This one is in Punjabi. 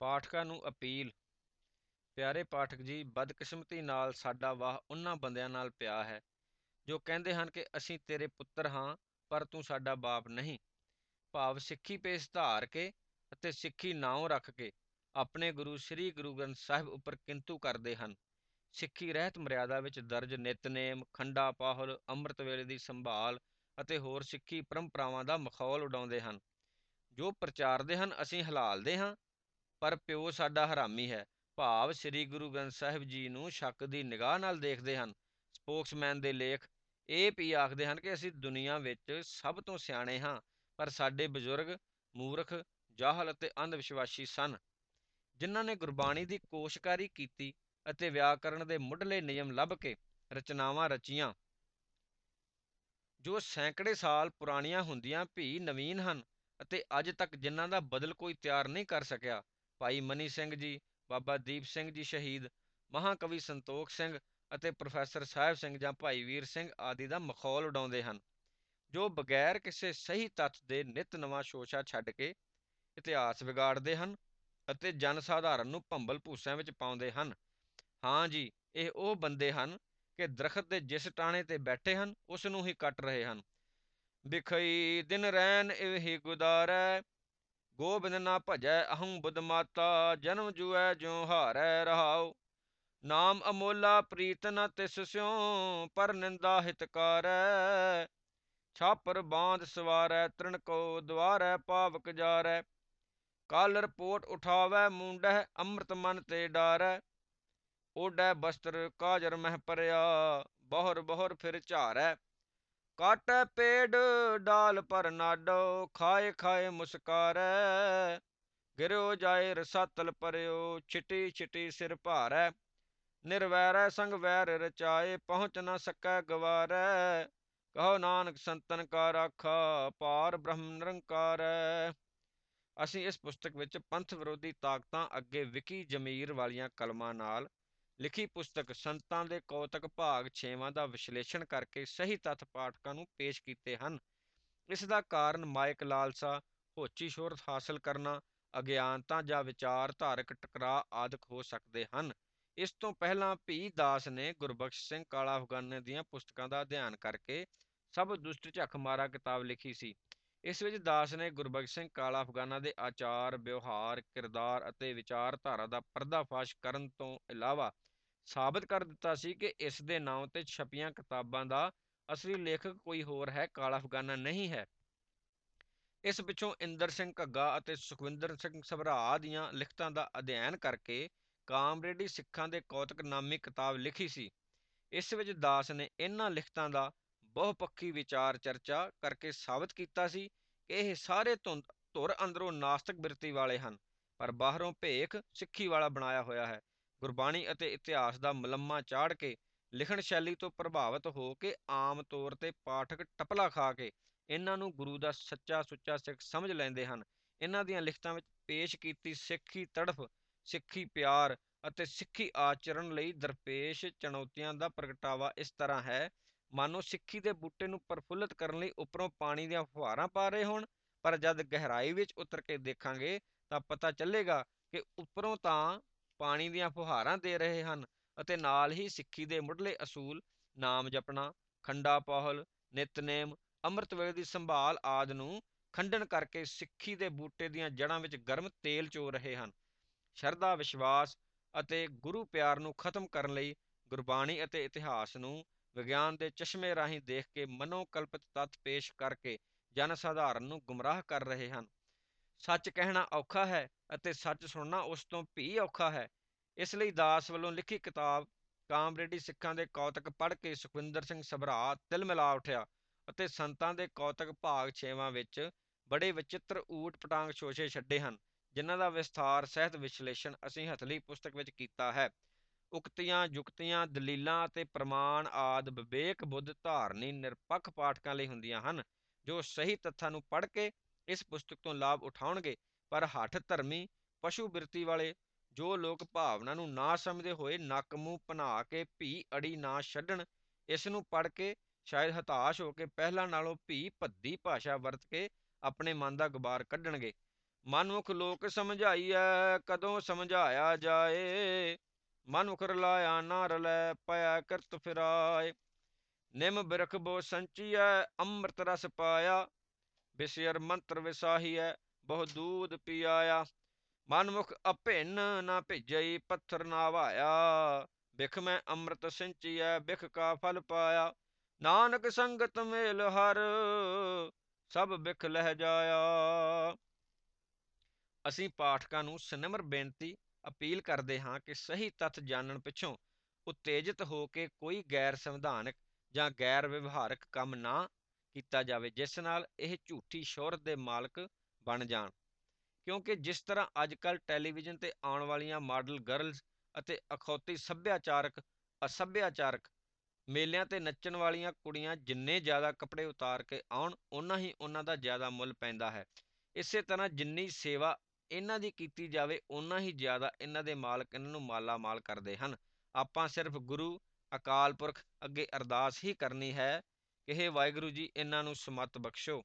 ਪਾਠਕਾਂ ਨੂੰ ਅਪੀਲ। ਪਿਆਰੇ ਪਾਠਕ ਜੀ, ਬਦਕਿਸਮਤੀ ਨਾਲ ਸਾਡਾ ਵਾਹ ਉਹਨਾਂ ਬੰਦਿਆਂ ਨਾਲ ਪਿਆ ਹੈ, ਜੋ ਕਹਿੰਦੇ ਹਨ ਕਿ ਅਸੀਂ ਤੇਰੇ ਪੁੱਤਰ ਹਾਂ, ਪਰ ਤੂੰ ਸਾਡਾ ਬਾਪ ਨਹੀਂ। ਭਾਵ ਸਿੱਖੀ ਪੇਸ ਧਾਰ ਕੇ ਅਤੇ ਸਿੱਖੀ ਨਾਉ ਰੱਖ ਕੇ ਆਪਣੇ ਗੁਰੂ ਸ੍ਰੀ ਗੁਰੂ ਗ੍ਰੰਥ ਸਾਹਿਬ ਉੱਪਰ ਕਿੰਤੂ ਕਰਦੇ ਹਨ। ਸਿੱਖੀ ਰਹਿਤ ਮਰਿਆਦਾ ਵਿੱਚ ਦਰਜ ਨਿਤਨੇਮ, ਖੰਡਾ ਪਾਹੁਲ, ਅੰਮ੍ਰਿਤ ਵੇਲੇ ਦੀ ਸੰਭਾਲ ਅਤੇ ਹੋਰ ਸਿੱਖੀ ਪਰੰਪਰਾਵਾਂ ਦਾ ਮਖੌਲ ਉਡਾਉਂਦੇ ਹਨ। ਜੋ ਪ੍ਰਚਾਰਦੇ ਹਨ, ਅਸੀਂ ਹਲਾਲਦੇ ਹਾਂ ਪਰ ਪਿਓ ਸਾਡਾ ਹਰਾਮੀ ਹੈ। ਭਾਵ ਸ੍ਰੀ ਗੁਰੂ ਗ੍ਰੰਥ ਸਾਹਿਬ ਜੀ ਨੂੰ ਸ਼ੱਕ ਦੀ ਨਿਗਾਹ ਨਾਲ ਦੇਖਦੇ ਹਨ। ਸਪੋਕਸਮੈਨ ਦੇ ਲੇਖ ਇਹ ਵੀ ਆਖਦੇ ਹਨ ਕਿ ਅਸੀਂ ਦੁਨੀਆ ਵਿੱਚ ਸਭ ਤੋਂ ਸਿਆਣੇ ਹਾਂ, ਪਰ ਸਾਡੇ ਬਜ਼ੁਰਗ, ਮੂਰਖ, ਜਾਹਲ ਅਤੇ ਅੰਧ ਵਿਸ਼ਵਾਸੀ ਸਨ। ਜਿਨ੍ਹਾਂ ਨੇ ਗੁਰਬਾਣੀ ਦੀ ਕੋਸ਼ਕਾਰੀ ਕੀਤੀ ਅਤੇ ਵਿਆਕਰਣ ਦੇ ਮੁੱਢਲੇ ਨਿਯਮ ਲੱਭ ਕੇ ਰਚਨਾਵਾਂ ਰਚੀਆਂ, ਜੋ ਸੈਂਕੜੇ ਸਾਲ ਪੁਰਾਣੀਆਂ ਹੁੰਦੀਆਂ ਵੀ ਨਵੀਨ ਹਨ ਅਤੇ ਅੱਜ ਤੱਕ ਜਿਨ੍ਹਾਂ ਦਾ ਬਦਲ ਕੋਈ ਤਿਆਰ ਨਹੀਂ ਕਰ ਸਕਿਆ। ਭਾਈ ਮਨੀ ਸਿੰਘ ਜੀ, ਬਾਬਾ ਦੀਪ ਸਿੰਘ ਜੀ ਸ਼ਹੀਦ, ਮਹਾਕਵੀ ਸੰਤੋਖ ਸਿੰਘ ਅਤੇ ਪ੍ਰੋਫੈਸਰ ਸਾਹਿਬ ਸਿੰਘ ਜਾਂ ਭਾਈ ਵੀਰ ਸਿੰਘ ਆਦਿ ਦਾ ਮਖੌਲ ਉਡਾਉਂਦੇ ਹਨ, ਜੋ ਬਗੈਰ ਕਿਸੇ ਸਹੀ ਤੱਥ ਦੇ ਨਿਤ ਨਵਾਂ ਸ਼ੋਸ਼ਾ ਛੱਡ ਕੇ ਇਤਿਹਾਸ ਵਿਗਾੜਦੇ ਹਨ ਅਤੇ ਜਨ ਸਾਧਾਰਨ ਨੂੰ ਭੰਬਲ ਭੂਸਿਆਂ ਵਿੱਚ ਪਾਉਂਦੇ ਹਨ। ਹਾਂ ਜੀ, ਇਹ ਉਹ ਬੰਦੇ ਹਨ ਕਿ ਦਰਖਤ ਦੇ ਜਿਸ ਟਾਣੇ ਤੇ ਬੈਠੇ ਹਨ, ਉਸ ਨੂੰ ਹੀ ਕੱਟ ਰਹੇ ਹਨ। ਬਿਖਈ ਦਿਨ ਰੈਨ ਇਹੀ ਗੁਦਾਰੈ ਗੋਬਿੰਦ ਨਾ ਭਜੈ ਅਹੰ ਬੁੱਧ ਮਾਤਾ, ਜਨਮ ਜੁਐ ਜਿਉ ਹਾਰੈ ਰਹਾਉ। ਨਾਮ ਅਮੋਲਾ ਪ੍ਰੀਤ ਨ ਤਿਸ ਸਿਉ, ਪਰ ਨਿੰਦਾ ਹਿਤਕਾਰੈ ਛਾਪਰ ਬਾਂਧ ਸਵਾਰੈ, ਤ੍ਰਿਣ ਕੋ ਦਵਾਰੈ ਪਾਵਕ ਜਾਰੈ। ਕਾਲ ਰਿਪੋਰਟ ਉਠਾਵੈ, ਮੂੰਡਹਿ ਅੰਮ੍ਰਿਤ ਮਨ ਤੇ ਡਾਰੈ। ਓਡੈ ਬਸਤਰ ਕਾਜਰ ਮਹਿ ਪਰਿਆ, ਬਹੁਰ ਬਹੁਰ ਫਿਰ ਝਾਰੈ। ਕਾਟੈ ਪੇੜ ਡਾਲ ਪਰ ਨਾਡੋ, ਖਾਏ ਖਾਏ ਮੁਸਕਾਰੈ। ਗਿਰਿਓ ਜਾਏ ਰਸਾਤਲ ਪਰਿਓ, ਛਿਟੀ ਛਿਟੀ ਸਿਰ ਭਾਰੈ। ਨਿਰਵੈਰੈ ਸੰਗ ਵੈਰ ਰਚਾਏ, ਪਹੁੰਚ ਨਾ ਸਕੈ ਗਵਾਰੈ। ਕਹੋ ਨਾਨਕ ਸੰਤਨ ਕਾ ਰਾਖਾ ਪਾਰ ਬ੍ਰਹਮ ਨਿਰੰਕਾਰੈ। ਅਸੀਂ ਇਸ ਪੁਸਤਕ ਵਿੱਚ ਪੰਥ ਵਿਰੋਧੀ ਤਾਕਤਾਂ ਅੱਗੇ ਵਿਕੀ ਜਮੀਰ ਵਾਲੀਆਂ ਕਲਮਾਂ ਨਾਲ ਲਿਖੀ ਪੁਸਤਕ ਸੰਤਾਂ ਦੇ ਕੌਤਕ ਭਾਗ 6ਵਾਂ ਦਾ ਵਿਸ਼ਲੇਸ਼ਣ ਕਰਕੇ ਸਹੀ ਤੱਥ ਪਾਠਕਾਂ ਨੂੰ ਪੇਸ਼ ਕੀਤੇ ਹਨ। ਇਸ ਦਾ ਕਾਰਨ ਮਾਇਕ ਲਾਲਸਾ, ਹੋਚੀ ਸ਼ੋਹਰਤ ਹਾਸਲ ਕਰਨਾ, ਅਗਿਆਨਤਾ ਜਾਂ ਵਿਚਾਰਧਾਰਕ ਟਕਰਾਅ ਆਦਿਕ ਹੋ ਸਕਦੇ ਹਨ। ਇਸ ਤੋਂ ਪਹਿਲਾਂ ਭੀ ਦਾਸ ਨੇ ਗੁਰਬਖਸ਼ ਸਿੰਘ ਕਾਲਾ ਅਫਗਾਨੇ ਦੀਆਂ ਪੁਸਤਕਾਂ ਦਾ ਅਧਿਐਨ ਕਰਕੇ ਸਭ ਦੁਸ਼ਟ ਝੱਖ ਮਾਰਾ ਕਿਤਾਬ ਲਿਖੀ ਸੀ। ਇਸ ਵਿੱਚ ਦਾਸ ਨੇ ਗੁਰਬਖਸ਼ ਸਿੰਘ ਕਾਲਾ ਅਫਗਾਨਾ ਦੇ ਆਚਾਰ, ਵਿਵਹਾਰ, ਕਿਰਦਾਰ ਅਤੇ ਵਿਚਾਰਧਾਰਾ ਦਾ ਪਰਦਾਫਾਸ਼ ਕਰਨ ਤੋਂ ਇਲਾਵਾ ਸਾਬਤ ਕਰ ਦਿੱਤਾ ਸੀ ਕਿ ਇਸ ਦੇ ਨਾਂ ਤੇ ਛਪੀਆਂ ਕਿਤਾਬਾਂ ਦਾ ਅਸਲੀ ਲੇਖਕ ਕੋਈ ਹੋਰ ਹੈ, ਕਾਲਾ ਅਫਗਾਨਾ ਨਹੀਂ ਹੈ। ਇਸ ਪਿੱਛੋਂ ਇੰਦਰ ਸਿੰਘ ਘੱਗਾ ਅਤੇ ਸੁਖਵਿੰਦਰ ਸਿੰਘ ਸਭਰਾ ਦੀਆਂ ਲਿਖਤਾਂ ਦਾ ਅਧਿਐਨ ਕਰਕੇ ਕਾਮਰੇਡੀ ਸਿੱਖਾਂ ਦੇ ਕੌਤਕ ਨਾਮੀ ਕਿਤਾਬ ਲਿਖੀ ਸੀ। ਇਸ ਵਿੱਚ ਦਾਸ ਨੇ ਇਹਨਾਂ ਲਿਖਤਾਂ ਦਾ ਬਹੁਪੱਖੀ ਵਿਚਾਰ ਚਰਚਾ ਕਰਕੇ ਸਾਬਤ ਕੀਤਾ ਸੀ ਕਿ ਇਹ ਸਾਰੇ ਧੁਰ ਅੰਦਰੋਂ ਨਾਸਤਕ ਬਿਰਤੀ ਵਾਲੇ ਹਨ, ਪਰ ਬਾਹਰੋਂ ਭੇਖ ਸਿੱਖੀ ਵਾਲਾ ਬਣਾਇਆ ਹੋਇਆ ਹੈ। ਗੁਰਬਾਣੀ ਅਤੇ ਇਤਿਹਾਸ ਦਾ ਮਲੰਮਾ ਚਾੜ ਕੇ ਲਿਖਣ ਸ਼ੈਲੀ ਤੋਂ ਪ੍ਰਭਾਵਿਤ ਹੋ ਕੇ ਆਮ ਤੌਰ ਤੇ ਪਾਠਕ ਟਪਲਾ ਖਾ ਕੇ ਇਹਨਾਂ ਨੂੰ ਗੁਰੂ ਦਾ ਸੱਚਾ ਸੁੱਚਾ ਸਿੱਖ ਸਮਝ ਲੈਂਦੇ ਹਨ। ਇਹਨਾਂ ਦੀਆਂ ਲਿਖਤਾਂ ਵਿੱਚ ਪੇਸ਼ ਕੀਤੀ ਸਿੱਖੀ ਤੜਫ, ਸਿੱਖੀ ਪਿਆਰ ਅਤੇ ਸਿੱਖੀ ਆਚਰਣ ਲਈ ਦਰਪੇਸ਼ ਚੁਣੌਤੀਆਂ ਦਾ ਪ੍ਰਗਟਾਵਾ ਇਸ ਤਰ੍ਹਾਂ ਹੈ, ਮਾਨੋ ਸਿੱਖੀ ਦੇ ਬੂਟੇ ਨੂੰ ਪ੍ਰਫੁੱਲਤ ਕਰਨ ਲਈ ਉੱਪਰੋਂ ਪਾਣੀ ਦੀਆਂ ਫੁਹਾਰਾਂ ਪਾ ਰਹੇ ਹੋਣ, ਪਰ ਜਦ ਗਹਿਰਾਈ ਵਿੱਚ ਉਤਰ ਕੇ ਦੇਖਾਂਗੇ ਤਾਂ ਪਤਾ ਚੱਲੇਗਾ ਕਿ ਉੱਪਰੋਂ ਤਾਂ ਪਾਣੀ ਦੀਆਂ ਫੁਹਾਰਾਂ ਦੇ ਰਹੇ ਹਨ ਅਤੇ ਨਾਲ ਹੀ ਸਿੱਖੀ ਦੇ ਮੁੱਢਲੇ ਅਸੂਲ, ਨਾਮ ਜਪਣਾ, ਖੰਡਾ ਪਾਹਲ, ਨਿਤਨੇਮ, ਅੰਮ੍ਰਿਤ ਵੇਲੇ ਦੀ ਸੰਭਾਲ ਆਦ ਨੂੰ ਖੰਡਨ ਕਰਕੇ ਸਿੱਖੀ ਦੇ ਬੂਟੇ ਦੀਆਂ ਜੜ੍ਹਾਂ ਵਿੱਚ ਗਰਮ ਤੇਲ ਚੋ ਰਹੇ ਹਨ। ਸ਼ਰਧਾ, ਵਿਸ਼ਵਾਸ ਅਤੇ ਗੁਰੂ ਪਿਆਰ ਨੂੰ ਖਤਮ ਕਰਨ ਲਈ ਗੁਰਬਾਣੀ ਅਤੇ ਇਤਿਹਾਸ ਨੂੰ ਵਿਗਿਆਨ ਦੇ ਚਸ਼ਮੇ ਰਾਹੀਂ ਦੇਖ ਕੇ ਮਨੋਕਲਪਿਤ ਤੱਤ ਪੇਸ਼ ਕਰਕੇ ਜਨ ਸਾਧਾਰਨ ਨੂੰ ਗੁੰਮਰਾਹ ਕਰ ਰਹੇ ਹਨ। ਸੱਚ ਕਹਿਣਾ ਔਖਾ ਹੈ ਅਤੇ ਸੱਚ ਸੁਣਨਾ ਉਸ ਤੋਂ ਵੀ ਔਖਾ ਹੈ। ਇਸ ਲਈ ਦਾਸ ਵੱਲੋਂ ਲਿਖੀ ਕਿਤਾਬ ਕਾਮਰੇਡੀ ਸਿੱਖਾਂ ਦੇ ਕੌਤਕ ਪੜ੍ਹ ਕੇ ਸੁਖਵਿੰਦਰ ਸਿੰਘ ਸਭਰਾ ਤਿਲ ਮਿਲਾ ਉਠਿਆ ਅਤੇ ਸੰਤਾਂ ਦੇ ਕੌਤਕ ਭਾਗ 6ਵਾਂ ਵਿੱਚ ਬੜੇ ਵਿਚਿੱਤਰ ਊਟ ਪਟਾਂਗ ਸ਼ੋਸ਼ੇ ਛੱਡੇ ਹਨ, ਜਿਨ੍ਹਾਂ ਦਾ ਵਿਸਥਾਰ ਸਹਿਤ ਵਿਸ਼ਲੇਸ਼ਣ ਅਸੀਂ ਹਥਲੀ ਪੁਸਤਕ ਵਿੱਚ ਕੀਤਾ ਹੈ। ਉਕਤੀਆਂ ਯੁਕਤੀਆਂ ਦਲੀਲਾਂ ਅਤੇ ਪ੍ਰਮਾਣ ਆਦ ਵਿਵੇਕ ਬੁੱਧ ਧਾਰਨੀ ਨਿਰਪੱਖ ਪਾਠਕਾਂ ਲਈ ਹੁੰਦੀਆਂ ਹਨ, ਜੋ ਸਹੀ ਤੱਥਾਂ ਨੂੰ ਪੜ੍ਹ ਕੇ ਇਸ ਪੁਸਤਕ ਤੋਂ ਲਾਭ ਉਠਾਉਣਗੇ, ਪਰ ਹੱਠ ਧਰਮੀ ਪਸ਼ੂ ਬਿਰਤੀ ਵਾਲੇ ਜੋ ਲੋਕ ਭਾਵਨਾ ਨੂੰ ਨਾ ਸਮਝਦੇ ਹੋਏ ਨੱਕ ਮੂੰਹ ਪਨਾ ਕੇ ਭੀ ਅੜੀ ਨਾ ਛੱਡਣ, ਇਸ ਨੂੰ ਪੜ੍ਹ ਕੇ ਸ਼ਾਇਦ ਹਤਾਸ਼ ਹੋ ਕੇ ਪਹਿਲਾਂ ਨਾਲੋਂ ਭੀ ਭੱਦੀ ਭਾਸ਼ਾ ਵਰਤ ਕੇ ਆਪਣੇ ਮਨ ਦਾ ਗੁਬਾਰ ਕੱਢਣਗੇ। ਮਨਮੁਖ ਲੋਕ ਸਮਝਾਈਐ, ਕਦੋਂ ਸਮਝਾਇਆ ਜਾਏ? ਮਨੁਖ ਰਲਾਇਆ ਨਾ ਰਲੈ ਪਿਆ ਕਰਤ ਫਿਰਾਏ। ਨਿਮ ਬਿਰਖ ਬੋ ਸੰਚੀਐ, ਅੰਮ੍ਰਿਤ ਰਸ ਪਾਇਆ ਬਿਸਿਰ ਮੰਤਰ ਵਿਸਾਹੀਐ ਬਹੁ ਦੂਧ ਪੀਆਇਆ। ਮਨਮੁਖ ਅਭਿੰਨ ਨਾ ਭਿਜਈ ਪੱਥਰ ਨਾ ਵਾਇਆ ਬਿਖ ਮੈਂ ਅੰਮ੍ਰਿਤ ਸਿੰਚੀਐ ਬਿਖ ਕਾ ਫਲ ਪਾਇਆ। ਨਾਨਕ ਸੰਗਤ ਮੇਲ ਹਰ, ਸਭ ਬਿਖ ਲਹਿ ਜਾਇਆ। ਅਸੀਂ ਪਾਠਕਾਂ ਨੂੰ ਸਨਮਰ ਬੇਨਤੀ ਅਪੀਲ ਕਰਦੇ ਹਾਂ ਕਿ ਸਹੀ ਤੱਥ ਜਾਣਨ ਪਿੱਛੋਂ ਉਤੇਜਿਤ ਹੋ ਕੇ ਕੋਈ ਗੈਰ ਸੰਵਿਧਾਨਕ ਜਾਂ ਗੈਰ ਵਿਵਹਾਰਕ ਕੰਮ ਨਾ ਕੀਤਾ ਜਾਵੇ, ਜਿਸ ਨਾਲ ਇਹ ਝੂਠੀ ਸ਼ੋਹਰਤ ਦੇ ਮਾਲਕ ਬਣ ਜਾਣ। ਕਿਉਂਕਿ ਜਿਸ ਤਰ੍ਹਾਂ ਅੱਜ ਕੱਲ ਟੈਲੀਵਿਜ਼ਨ ਤੇ ਆਉਣ ਵਾਲੀਆਂ ਮਾਡਲ ਗਰਲਜ਼ ਅਤੇ ਅਖੌਤੀ ਸੱਭਿਆਚਾਰਕ, ਅਸੱਭਿਆਚਾਰਕ ਮੇਲਿਆਂ ਤੇ ਨੱਚਣ ਵਾਲੀਆਂ ਕੁੜੀਆਂ ਜਿੰਨੇ ਜ਼ਿਆਦਾ ਕੱਪੜੇ ਉਤਾਰ ਕੇ ਆਉਣ, ਓਨਾ ਹੀ ਉਹਨਾਂ ਦਾ ਜ਼ਿਆਦਾ ਮੁੱਲ ਪੈਂਦਾ ਹੈ। ਇਸੇ ਤਰ੍ਹਾਂ ਜਿੰਨੀ ਸੇਵਾ ਇਹਨਾਂ ਦੀ ਕੀਤੀ ਜਾਵੇ ਉਨਾ ਹੀ ਜ਼ਿਆਦਾ ਇਹਨਾਂ ਦੇ ਮਾਲਕ ਇਹਨਾਂ ਨੂੰ ਮਾਲਾ ਮਾਲ ਕਰਦੇ ਹਨ। ਆਪਾਂ ਸਿਰਫ ਗੁਰੂ, ਅਕਾਲ ਪੁਰਖ ਅੱਗੇ ਅਰਦਾਸ ਹੀ ਕਰਨੀ ਹੈ ਕਿ ਇਹ ਵਾਹਿਗੁਰੂ ਜੀ ਇਹਨਾਂ ਨੂੰ ਸਮਤ ਬਖਸ਼ੋ।